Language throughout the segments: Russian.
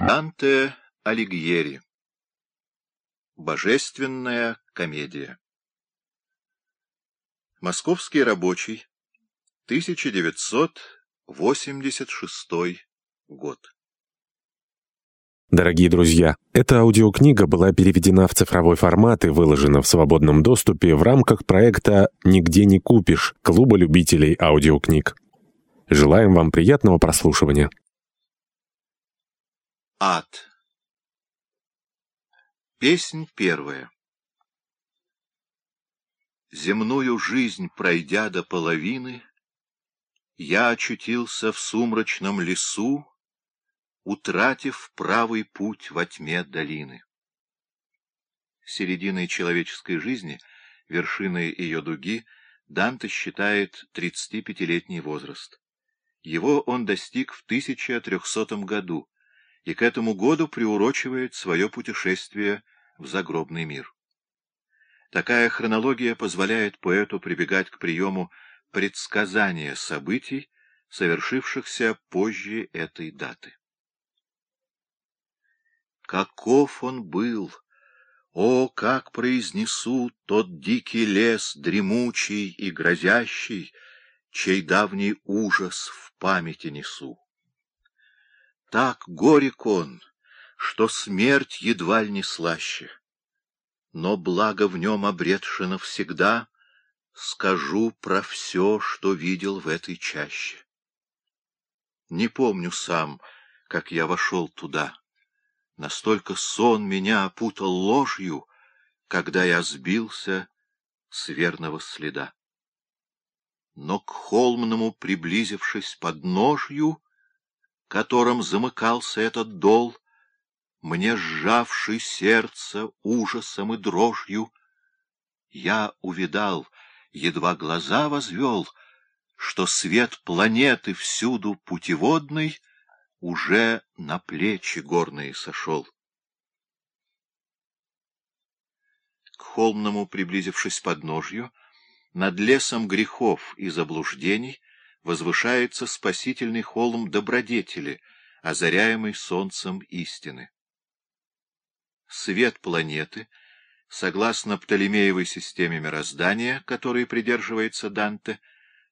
Данте Алигьери. Божественная комедия. Московский рабочий. 1986 год. Дорогие друзья, эта аудиокнига была переведена в цифровой формат и выложена в свободном доступе в рамках проекта «Нигде не купишь» Клуба любителей аудиокниг. Желаем вам приятного прослушивания. Ад. Песнь первая. Земную жизнь пройдя до половины, Я очутился в сумрачном лесу, Утратив правый путь во тьме долины. Серединой человеческой жизни, вершиной ее дуги, Данте считает 35-летний возраст. Его он достиг в 1300 году, и к этому году приурочивает свое путешествие в загробный мир. Такая хронология позволяет поэту прибегать к приему предсказания событий, совершившихся позже этой даты. Каков он был! О, как произнесу тот дикий лес, дремучий и грозящий, чей давний ужас в памяти несу! Так горек он, что смерть едва ли не слаще. Но благо в нем обретши навсегда, Скажу про все, что видел в этой чаще. Не помню сам, как я вошел туда. Настолько сон меня опутал ложью, Когда я сбился с верного следа. Но к холмному приблизившись под ножью, которым замыкался этот дол, мне сжавший сердце ужасом и дрожью, я увидал, едва глаза возвел, что свет планеты всюду путеводный уже на плечи горные сошел. К холмному, приблизившись под ножью, над лесом грехов и заблуждений, возвышается спасительный холм добродетели, озаряемый солнцем истины. Свет планеты, согласно Птолемеевой системе мироздания, которой придерживается Данте,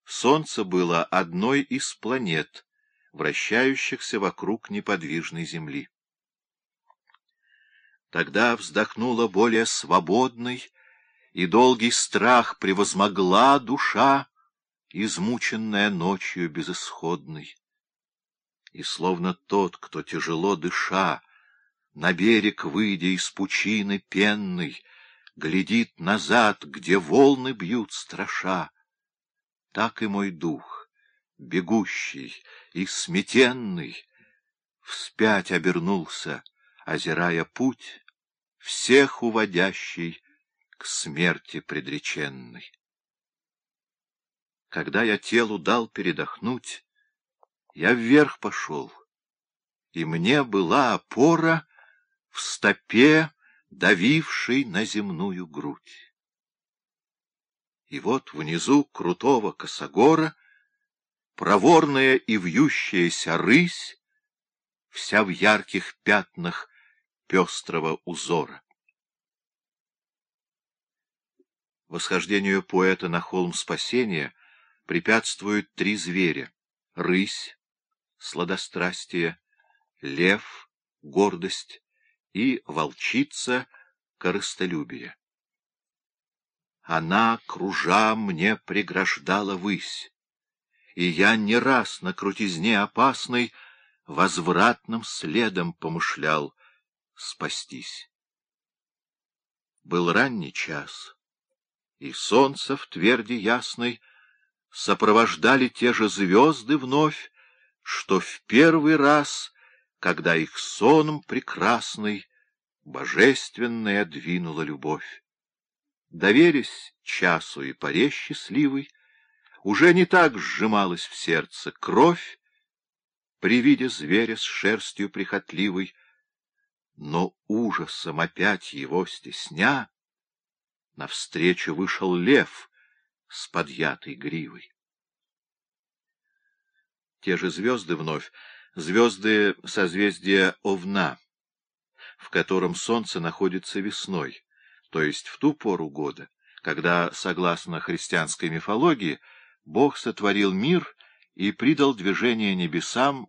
Солнце было одной из планет, вращающихся вокруг неподвижной Земли. Тогда вздохнула более свободной, и долгий страх превозмогла душа, измученная ночью безысходной. И словно тот, кто тяжело дыша, на берег выйдя из пучины пенной, глядит назад, где волны бьют страша, так и мой дух, бегущий и сметенный, вспять обернулся, озирая путь, всех уводящий к смерти предреченной. Когда я телу дал передохнуть, я вверх пошел, и мне была опора в стопе, давившей на земную грудь. И вот внизу крутого косогора проворная и вьющаяся рысь, вся в ярких пятнах пестрого узора. Восхождению поэта на холм спасения — препятствуют три зверя — рысь, сладострастие, лев, гордость и волчица, корыстолюбие. Она, кружа, мне преграждала высь, и я не раз на крутизне опасной возвратным следом помышлял спастись. Был ранний час, и солнце в тверди ясной — сопровождали те же звезды вновь, что в первый раз, когда их соном прекрасный, божественная двинула любовь. Доверясь часу и поре счастливой, уже не так сжималась в сердце кровь, при виде зверя с шерстью прихотливой, но ужасом опять его стесня, навстречу вышел лев — с подъятой гривой. Те же звезды вновь Звезды созвездия Овна, в котором Солнце находится весной, то есть в ту пору года, когда, согласно христианской мифологии, Бог сотворил мир и придал движение небесам